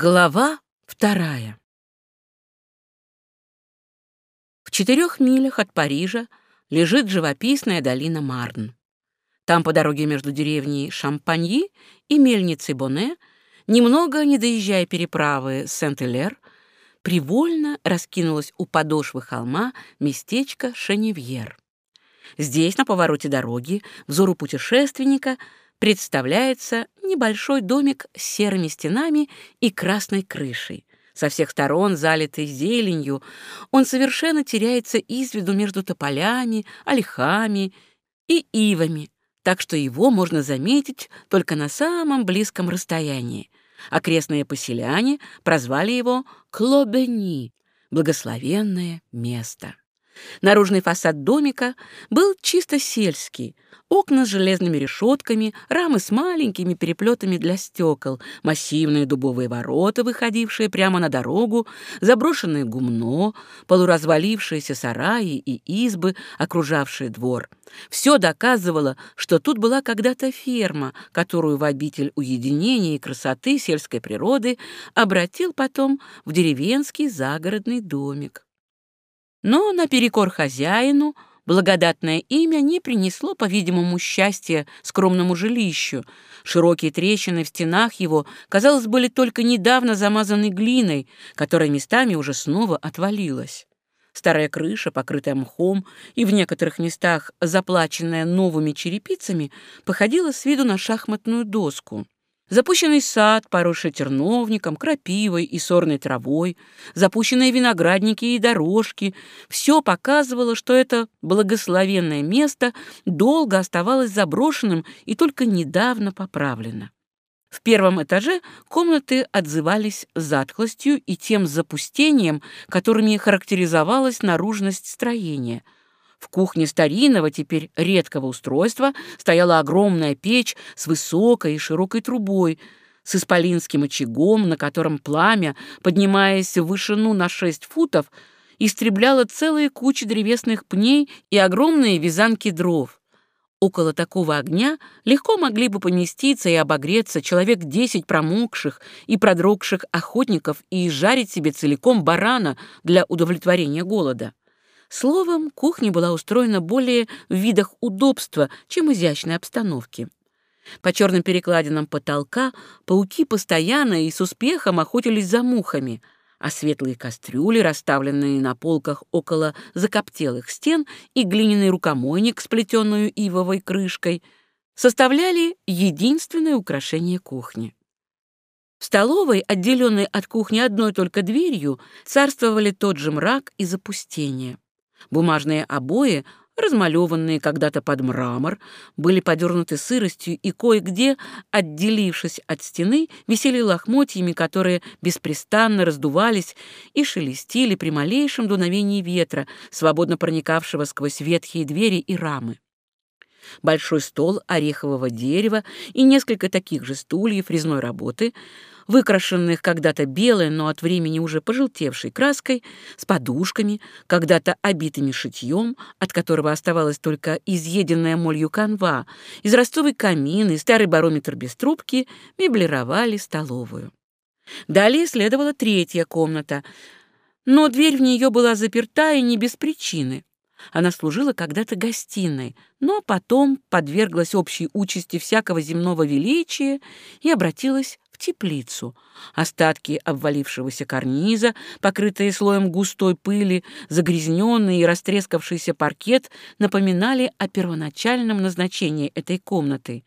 Глава вторая. В четырех милях от Парижа лежит живописная долина Марн. Там по дороге между деревней Шампаньи и мельницей Боне, немного не доезжая переправы Сент-Элер, привольно раскинулось у подошвы холма местечко Шеневьер. Здесь, на повороте дороги, взору путешественника — представляется небольшой домик с серыми стенами и красной крышей. Со всех сторон, залитый зеленью, он совершенно теряется из виду между тополями, ольхами и ивами, так что его можно заметить только на самом близком расстоянии. Окрестные поселяне прозвали его Клобени — благословенное место. Наружный фасад домика был чисто сельский. Окна с железными решетками, рамы с маленькими переплетами для стекол, массивные дубовые ворота, выходившие прямо на дорогу, заброшенное гумно, полуразвалившиеся сараи и избы, окружавшие двор. Все доказывало, что тут была когда-то ферма, которую в обитель уединения и красоты сельской природы обратил потом в деревенский загородный домик. Но наперекор хозяину благодатное имя не принесло, по-видимому, счастья скромному жилищу. Широкие трещины в стенах его, казалось, были только недавно замазаны глиной, которая местами уже снова отвалилась. Старая крыша, покрытая мхом и в некоторых местах заплаченная новыми черепицами, походила с виду на шахматную доску. Запущенный сад, поросший терновником, крапивой и сорной травой, запущенные виноградники и дорожки — все показывало, что это благословенное место долго оставалось заброшенным и только недавно поправлено. В первом этаже комнаты отзывались затхлостью и тем запустением, которыми характеризовалась наружность строения — в кухне старинного, теперь редкого устройства, стояла огромная печь с высокой и широкой трубой, с исполинским очагом, на котором пламя, поднимаясь в вышину на шесть футов, истребляло целые кучи древесных пней и огромные вязанки дров. Около такого огня легко могли бы поместиться и обогреться человек десять промокших и продрогших охотников и жарить себе целиком барана для удовлетворения голода. Словом, кухня была устроена более в видах удобства, чем изящной обстановки. По черным перекладинам потолка пауки постоянно и с успехом охотились за мухами, а светлые кастрюли, расставленные на полках около закоптелых стен, и глиняный рукомойник, сплетенную ивовой крышкой, составляли единственное украшение кухни. В столовой, отделенной от кухни одной только дверью, царствовали тот же мрак и запустение. Бумажные обои, размалеванные когда-то под мрамор, были подернуты сыростью и кое-где, отделившись от стены, висели лохмотьями, которые беспрестанно раздувались и шелестили при малейшем дуновении ветра, свободно проникавшего сквозь ветхие двери и рамы. Большой стол орехового дерева и несколько таких же стульев резной работы — выкрашенных когда-то белой, но от времени уже пожелтевшей краской, с подушками, когда-то обитыми шитьем, от которого оставалась только изъеденная молью канва, израстовый камин и старый барометр без трубки меблировали столовую. Далее следовала третья комната, но дверь в нее была заперта и не без причины. Она служила когда-то гостиной, но потом подверглась общей участи всякого земного величия и обратилась теплицу. Остатки обвалившегося карниза, покрытые слоем густой пыли, загрязненный и растрескавшийся паркет напоминали о первоначальном назначении этой комнаты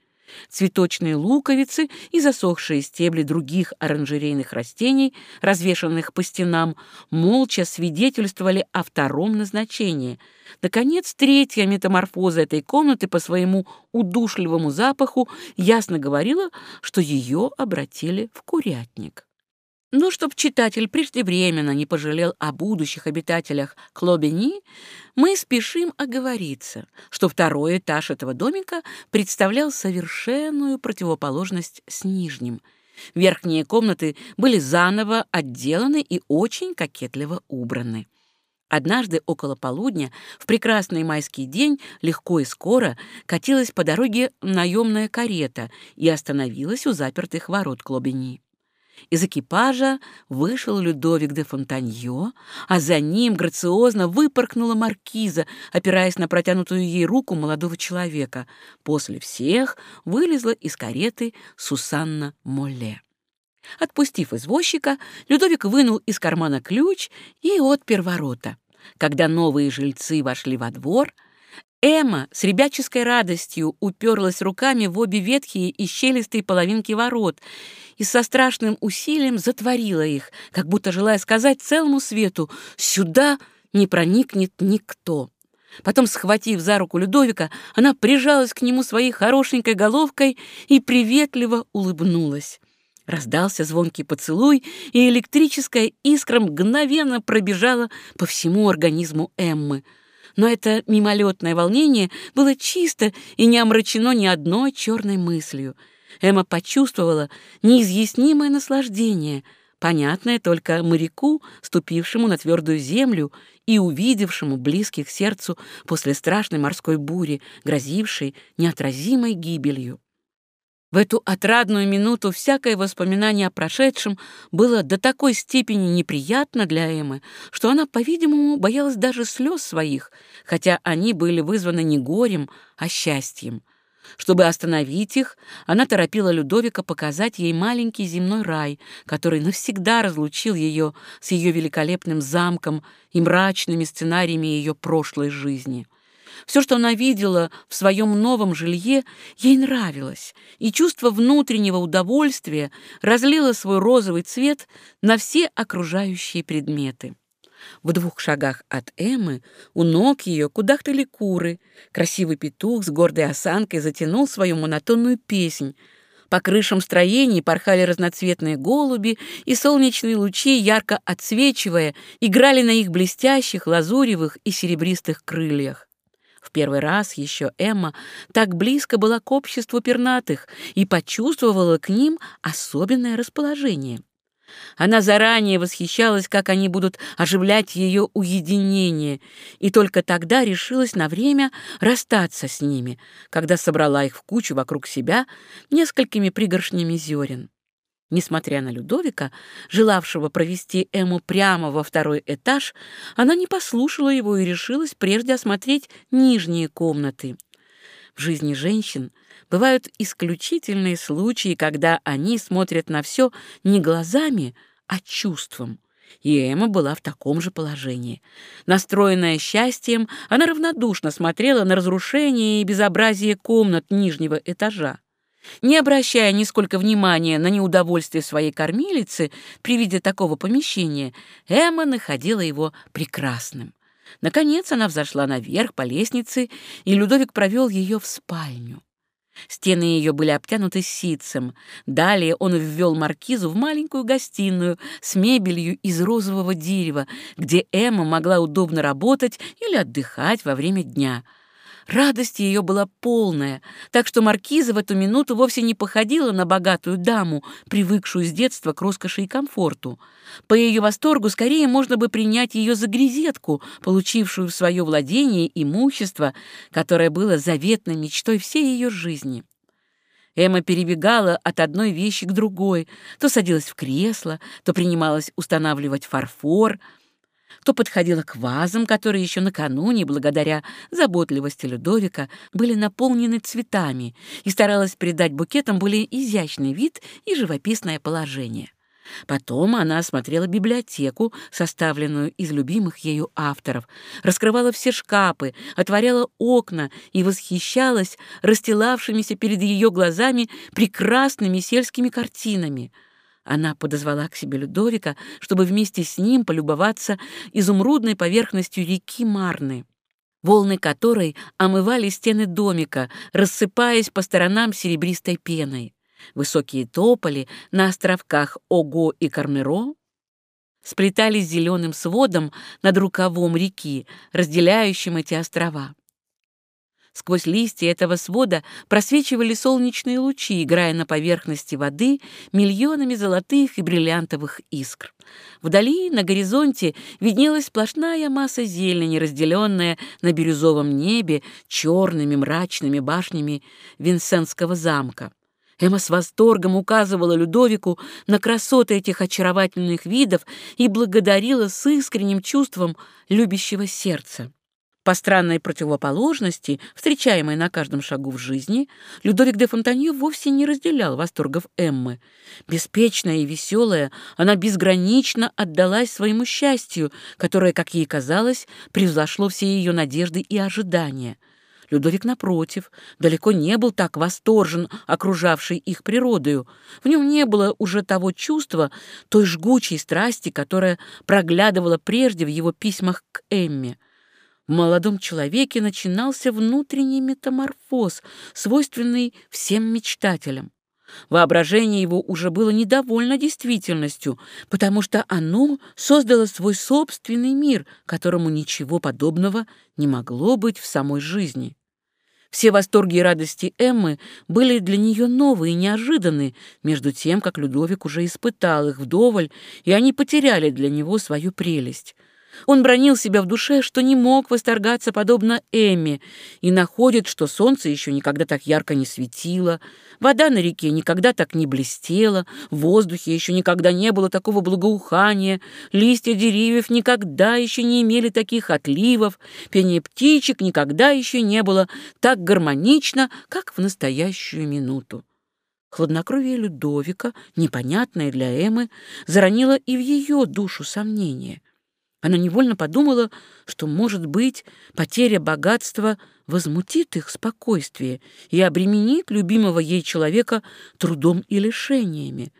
цветочные луковицы и засохшие стебли других оранжерейных растений, развешанных по стенам, молча свидетельствовали о втором назначении. Наконец, третья метаморфоза этой комнаты по своему удушливому запаху ясно говорила, что ее обратили в курятник. Но чтоб читатель преждевременно не пожалел о будущих обитателях Клобени, мы спешим оговориться, что второй этаж этого домика представлял совершенную противоположность с нижним. Верхние комнаты были заново отделаны и очень кокетливо убраны. Однажды около полудня, в прекрасный майский день, легко и скоро катилась по дороге наемная карета и остановилась у запертых ворот Клобени. Из экипажа вышел Людовик де Фонтаньо, а за ним грациозно выпоркнула маркиза, опираясь на протянутую ей руку молодого человека. После всех вылезла из кареты Сусанна Молле. Отпустив извозчика, Людовик вынул из кармана ключ и отпер ворота. Когда новые жильцы вошли во двор, Эмма с ребяческой радостью уперлась руками в обе ветхие и щелистые половинки ворот и со страшным усилием затворила их, как будто желая сказать целому свету «Сюда не проникнет никто». Потом, схватив за руку Людовика, она прижалась к нему своей хорошенькой головкой и приветливо улыбнулась. Раздался звонкий поцелуй, и электрическая искра мгновенно пробежала по всему организму Эммы. Но это мимолетное волнение было чисто и не омрачено ни одной черной мыслью. Эмма почувствовала неизъяснимое наслаждение, понятное только моряку, ступившему на твердую землю и увидевшему близких сердцу после страшной морской бури, грозившей неотразимой гибелью. В эту отрадную минуту всякое воспоминание о прошедшем было до такой степени неприятно для Эммы, что она, по-видимому, боялась даже слез своих, хотя они были вызваны не горем, а счастьем. Чтобы остановить их, она торопила Людовика показать ей маленький земной рай, который навсегда разлучил ее с ее великолепным замком и мрачными сценариями ее прошлой жизни. Все, что она видела в своем новом жилье, ей нравилось, и чувство внутреннего удовольствия разлило свой розовый цвет на все окружающие предметы. В двух шагах от Эммы у ног ее кудахтали куры. Красивый петух с гордой осанкой затянул свою монотонную песнь. По крышам строений порхали разноцветные голуби, и солнечные лучи, ярко отсвечивая, играли на их блестящих, лазуревых и серебристых крыльях. В первый раз еще Эмма так близко была к обществу пернатых и почувствовала к ним особенное расположение. Она заранее восхищалась, как они будут оживлять ее уединение, и только тогда решилась на время расстаться с ними, когда собрала их в кучу вокруг себя несколькими пригоршнями зерен. Несмотря на Людовика, желавшего провести Эму прямо во второй этаж, она не послушала его и решилась прежде осмотреть нижние комнаты. В жизни женщин бывают исключительные случаи, когда они смотрят на все не глазами, а чувством. И Эмма была в таком же положении. Настроенная счастьем, она равнодушно смотрела на разрушение и безобразие комнат нижнего этажа. Не обращая нисколько внимания на неудовольствие своей кормилицы при виде такого помещения, Эмма находила его прекрасным. Наконец она взошла наверх по лестнице, и Людовик провел ее в спальню. Стены ее были обтянуты ситцем. Далее он ввел маркизу в маленькую гостиную с мебелью из розового дерева, где Эмма могла удобно работать или отдыхать во время дня — Радость ее была полная, так что маркиза в эту минуту вовсе не походила на богатую даму, привыкшую с детства к роскоши и комфорту. По ее восторгу скорее можно бы принять ее за грезетку, получившую в свое владение имущество, которое было заветной мечтой всей ее жизни. Эмма перебегала от одной вещи к другой, то садилась в кресло, то принималась устанавливать фарфор — то подходила к вазам, которые еще накануне, благодаря заботливости Людовика, были наполнены цветами, и старалась придать букетам более изящный вид и живописное положение. Потом она осмотрела библиотеку, составленную из любимых ею авторов, раскрывала все шкапы, отворяла окна и восхищалась расстилавшимися перед ее глазами прекрасными сельскими картинами — она подозвала к себе Людовика, чтобы вместе с ним полюбоваться изумрудной поверхностью реки Марны, волны которой омывали стены домика, рассыпаясь по сторонам серебристой пеной. Высокие тополи на островках Ого и Кармеро сплетались зеленым сводом над рукавом реки, разделяющим эти острова. Сквозь листья этого свода просвечивали солнечные лучи, играя на поверхности воды миллионами золотых и бриллиантовых искр. Вдали, на горизонте, виднелась сплошная масса зелени, разделенная на бирюзовом небе черными мрачными башнями Винсентского замка. Эмма с восторгом указывала Людовику на красоты этих очаровательных видов и благодарила с искренним чувством любящего сердца. По странной противоположности, встречаемой на каждом шагу в жизни, Людовик де Фонтанье вовсе не разделял восторгов Эммы. Беспечная и веселая, она безгранично отдалась своему счастью, которое, как ей казалось, превзошло все ее надежды и ожидания. Людовик, напротив, далеко не был так восторжен окружавшей их природою. В нем не было уже того чувства, той жгучей страсти, которая проглядывала прежде в его письмах к Эмме. В молодом человеке начинался внутренний метаморфоз, свойственный всем мечтателям. Воображение его уже было недовольно действительностью, потому что оно создало свой собственный мир, которому ничего подобного не могло быть в самой жизни. Все восторги и радости Эммы были для нее новые и неожиданные, между тем, как Людовик уже испытал их вдоволь, и они потеряли для него свою прелесть. Он бронил себя в душе, что не мог восторгаться подобно Эмме, и находит, что солнце еще никогда так ярко не светило, вода на реке никогда так не блестела, в воздухе еще никогда не было такого благоухания, листья деревьев никогда еще не имели таких отливов, пение птичек никогда еще не было так гармонично, как в настоящую минуту. Хладнокровие Людовика, непонятное для Эммы, заронило и в ее душу сомнение — она невольно подумала, что, может быть, потеря богатства возмутит их спокойствие и обременит любимого ей человека трудом и лишениями.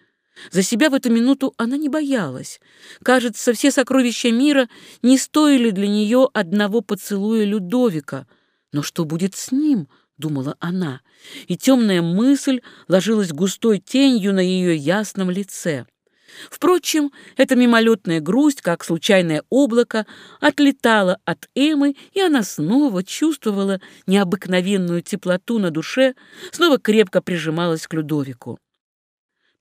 За себя в эту минуту она не боялась. Кажется, все сокровища мира не стоили для нее одного поцелуя Людовика. Но что будет с ним, думала она, и темная мысль ложилась густой тенью на ее ясном лице. Впрочем, эта мимолетная грусть, как случайное облако, отлетала от Эмы, и она снова чувствовала необыкновенную теплоту на душе, снова крепко прижималась к Людовику.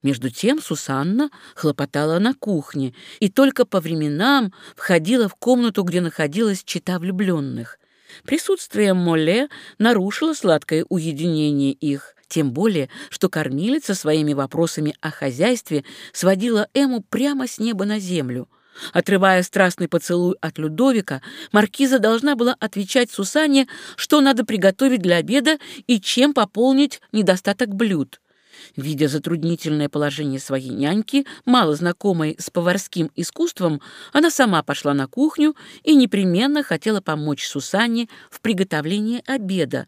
Между тем Сусанна хлопотала на кухне и только по временам входила в комнату, где находилась чита влюбленных. Присутствие Моле нарушило сладкое уединение их тем более, что кормилица своими вопросами о хозяйстве сводила Эму прямо с неба на землю. Отрывая страстный поцелуй от Людовика, маркиза должна была отвечать Сусанне, что надо приготовить для обеда и чем пополнить недостаток блюд. Видя затруднительное положение своей няньки, мало знакомой с поварским искусством, она сама пошла на кухню и непременно хотела помочь Сусанне в приготовлении обеда.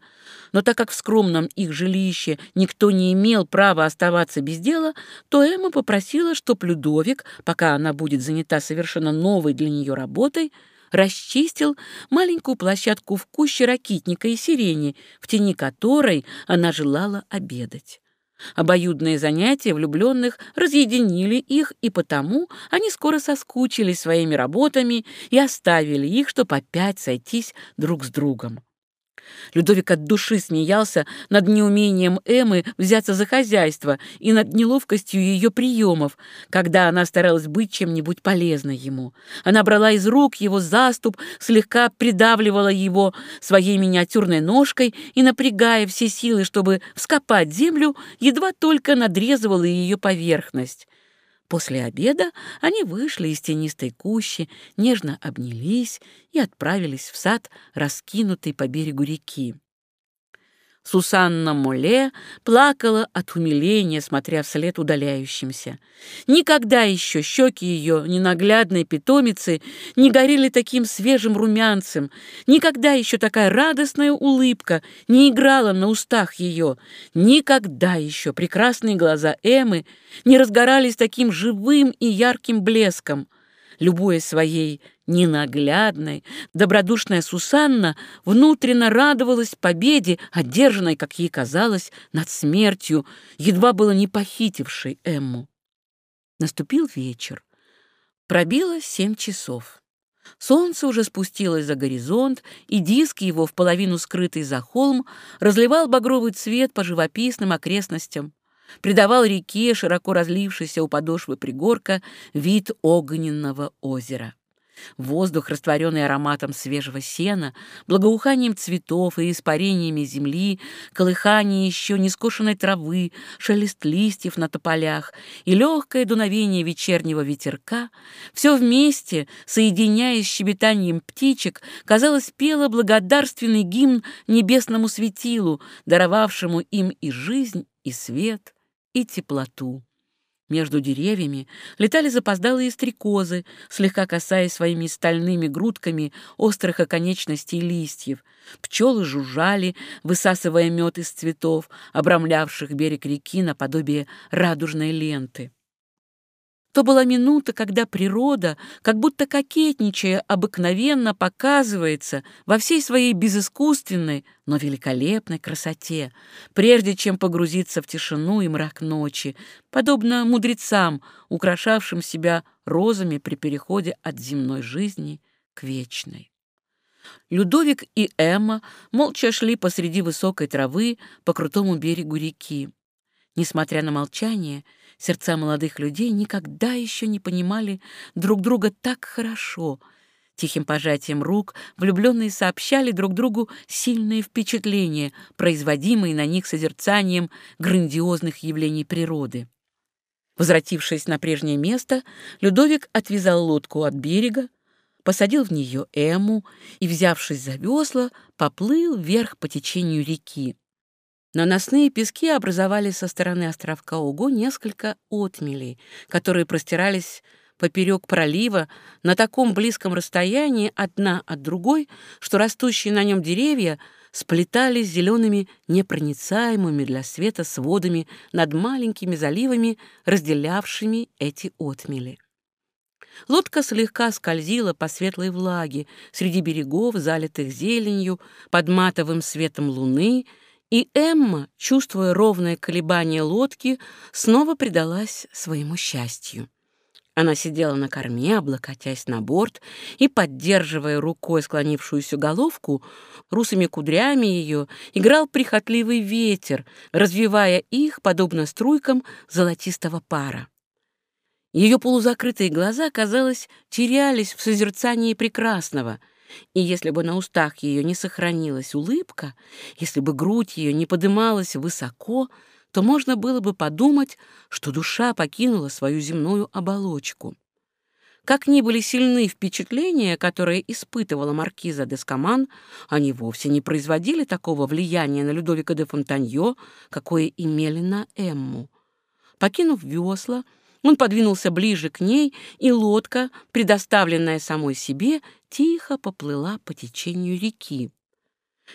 Но так как в скромном их жилище никто не имел права оставаться без дела, то Эмма попросила, чтоб Людовик, пока она будет занята совершенно новой для нее работой, расчистил маленькую площадку в куще ракитника и сирени, в тени которой она желала обедать. Обоюдные занятия влюбленных разъединили их, и потому они скоро соскучились своими работами и оставили их, чтобы опять сойтись друг с другом. Людовик от души смеялся над неумением Эммы взяться за хозяйство и над неловкостью ее приемов, когда она старалась быть чем-нибудь полезной ему. Она брала из рук его заступ, слегка придавливала его своей миниатюрной ножкой и, напрягая все силы, чтобы вскопать землю, едва только надрезывала ее поверхность. После обеда они вышли из тенистой кущи, нежно обнялись и отправились в сад, раскинутый по берегу реки. Сусанна Моле плакала от умиления, смотря вслед удаляющимся. Никогда еще щеки ее ненаглядной питомицы не горели таким свежим румянцем, никогда еще такая радостная улыбка не играла на устах ее, никогда еще прекрасные глаза Эмы не разгорались таким живым и ярким блеском. Любуя своей ненаглядной, добродушная Сусанна внутренно радовалась победе, одержанной, как ей казалось, над смертью, едва было не похитившей Эмму. Наступил вечер. Пробило семь часов. Солнце уже спустилось за горизонт, и диск его, в половину скрытый за холм, разливал багровый цвет по живописным окрестностям придавал реке, широко разлившейся у подошвы пригорка, вид огненного озера. Воздух, растворенный ароматом свежего сена, благоуханием цветов и испарениями земли, колыхание еще нескошенной травы, шелест листьев на тополях и легкое дуновение вечернего ветерка, все вместе, соединяясь с щебетанием птичек, казалось, пело благодарственный гимн небесному светилу, даровавшему им и жизнь, и свет, и теплоту. Между деревьями летали запоздалые стрекозы, слегка касаясь своими стальными грудками острых оконечностей листьев. Пчелы жужжали, высасывая мед из цветов, обрамлявших берег реки наподобие радужной ленты. То была минута, когда природа, как будто кокетничая, обыкновенно показывается во всей своей безыскусственной, но великолепной красоте, прежде чем погрузиться в тишину и мрак ночи, подобно мудрецам, украшавшим себя розами при переходе от земной жизни к вечной. Людовик и Эмма молча шли посреди высокой травы по крутому берегу реки. Несмотря на молчание, сердца молодых людей никогда еще не понимали друг друга так хорошо. Тихим пожатием рук влюбленные сообщали друг другу сильные впечатления, производимые на них созерцанием грандиозных явлений природы. Возвратившись на прежнее место, Людовик отвязал лодку от берега, посадил в нее Эму и, взявшись за весла, поплыл вверх по течению реки. Наносные пески образовали со стороны островка Уго несколько отмелей, которые простирались поперек пролива на таком близком расстоянии одна от другой, что растущие на нем деревья сплетались зелеными непроницаемыми для света сводами над маленькими заливами, разделявшими эти отмели. Лодка слегка скользила по светлой влаге среди берегов, залитых зеленью, под матовым светом луны — и Эмма, чувствуя ровное колебание лодки, снова предалась своему счастью. Она сидела на корме, облокотясь на борт и, поддерживая рукой склонившуюся головку, русыми кудрями ее играл прихотливый ветер, развивая их, подобно струйкам золотистого пара. Ее полузакрытые глаза, казалось, терялись в созерцании прекрасного — и если бы на устах ее не сохранилась улыбка, если бы грудь ее не подымалась высоко, то можно было бы подумать, что душа покинула свою земную оболочку. Как ни были сильны впечатления, которые испытывала маркиза де Скаман, они вовсе не производили такого влияния на Людовика де Фонтаньо, какое имели на Эмму. Покинув весла, он подвинулся ближе к ней, и лодка, предоставленная самой себе, тихо поплыла по течению реки.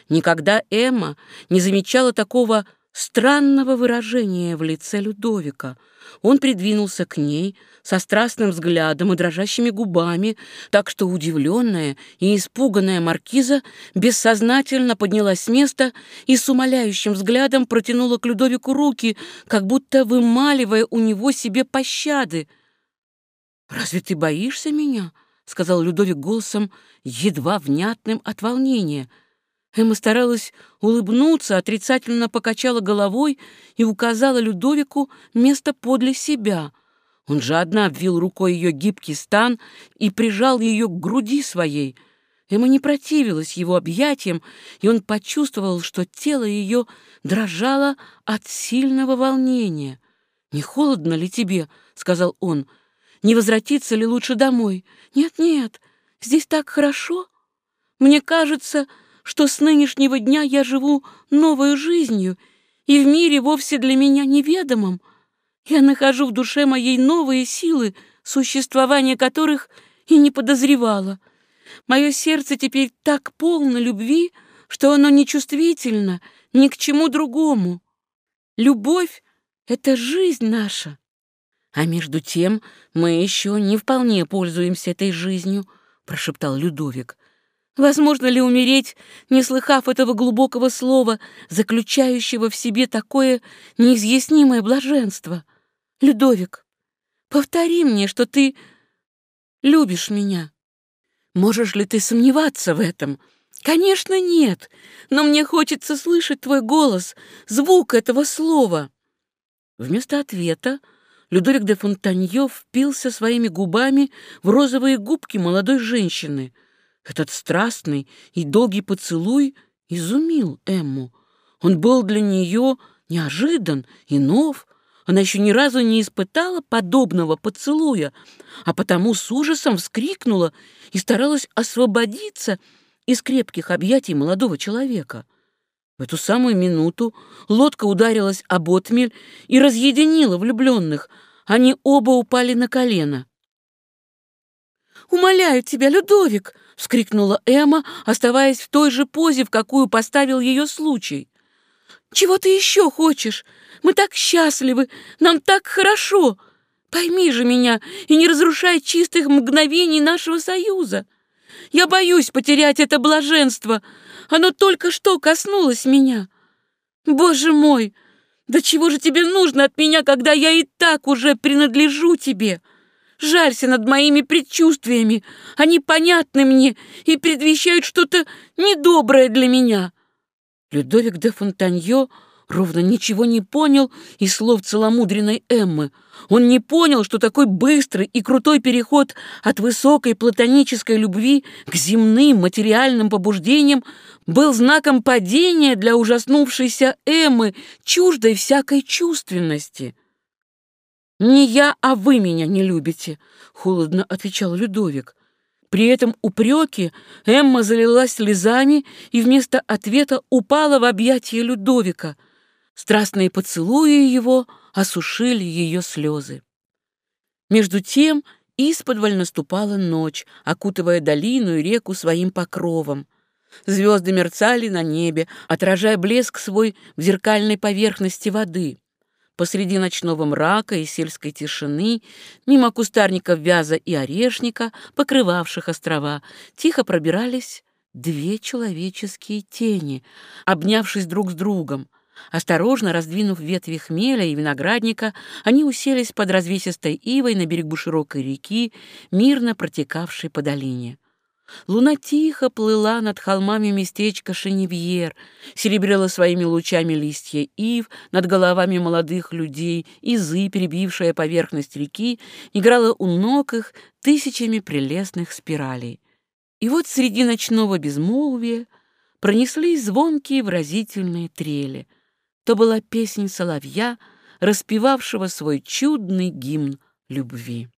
Никогда Эмма не замечала такого странного выражения в лице Людовика. Он придвинулся к ней со страстным взглядом и дрожащими губами, так что удивленная и испуганная маркиза бессознательно поднялась с места и с умоляющим взглядом протянула к Людовику руки, как будто вымаливая у него себе пощады. «Разве ты боишься меня?» — сказал Людовик голосом, едва внятным от волнения — Эмма старалась улыбнуться, отрицательно покачала головой и указала Людовику место подле себя. Он жадно обвил рукой ее гибкий стан и прижал ее к груди своей. Эмма не противилась его объятиям, и он почувствовал, что тело ее дрожало от сильного волнения. «Не холодно ли тебе?» — сказал он. «Не возвратиться ли лучше домой?» «Нет-нет, здесь так хорошо. Мне кажется, что с нынешнего дня я живу новой жизнью и в мире вовсе для меня неведомом. Я нахожу в душе моей новые силы, существование которых и не подозревала. Мое сердце теперь так полно любви, что оно нечувствительно ни к чему другому. Любовь — это жизнь наша. А между тем мы еще не вполне пользуемся этой жизнью, — прошептал Людовик. Возможно ли умереть, не слыхав этого глубокого слова, заключающего в себе такое неизъяснимое блаженство? Людовик, повтори мне, что ты любишь меня. Можешь ли ты сомневаться в этом? Конечно, нет, но мне хочется слышать твой голос, звук этого слова. Вместо ответа Людовик де Фонтанье впился своими губами в розовые губки молодой женщины. Этот страстный и долгий поцелуй изумил Эмму. Он был для нее неожидан и нов. Она еще ни разу не испытала подобного поцелуя, а потому с ужасом вскрикнула и старалась освободиться из крепких объятий молодого человека. В эту самую минуту лодка ударилась об отмель и разъединила влюбленных. Они оба упали на колено. «Умоляю тебя, Людовик!» — вскрикнула Эмма, оставаясь в той же позе, в какую поставил ее случай. «Чего ты еще хочешь? Мы так счастливы, нам так хорошо! Пойми же меня и не разрушай чистых мгновений нашего союза!» Я боюсь потерять это блаженство. Оно только что коснулось меня. Боже мой, да чего же тебе нужно от меня, когда я и так уже принадлежу тебе? Жалься над моими предчувствиями. Они понятны мне и предвещают что-то недоброе для меня. Людовик де Фонтанье ровно ничего не понял из слов целомудренной Эммы. Он не понял, что такой быстрый и крутой переход от высокой платонической любви к земным материальным побуждениям был знаком падения для ужаснувшейся Эммы, чуждой всякой чувственности. «Не я, а вы меня не любите», — холодно отвечал Людовик. При этом упреки Эмма залилась слезами и вместо ответа упала в объятия Людовика — Страстные поцелуи его осушили ее слезы. Между тем исподволь наступала ночь, окутывая долину и реку своим покровом. Звезды мерцали на небе, отражая блеск свой в зеркальной поверхности воды. Посреди ночного мрака и сельской тишины, мимо кустарников вяза и орешника, покрывавших острова, тихо пробирались две человеческие тени, обнявшись друг с другом. Осторожно раздвинув ветви хмеля и виноградника, они уселись под развесистой ивой на берегу широкой реки, мирно протекавшей по долине. Луна тихо плыла над холмами местечка Шеневьер, серебрила своими лучами листья ив над головами молодых людей, изы, перебившая поверхность реки, играла у ног их тысячами прелестных спиралей. И вот среди ночного безмолвия пронеслись звонкие выразительные трели — то была песнь соловья, распевавшего свой чудный гимн любви.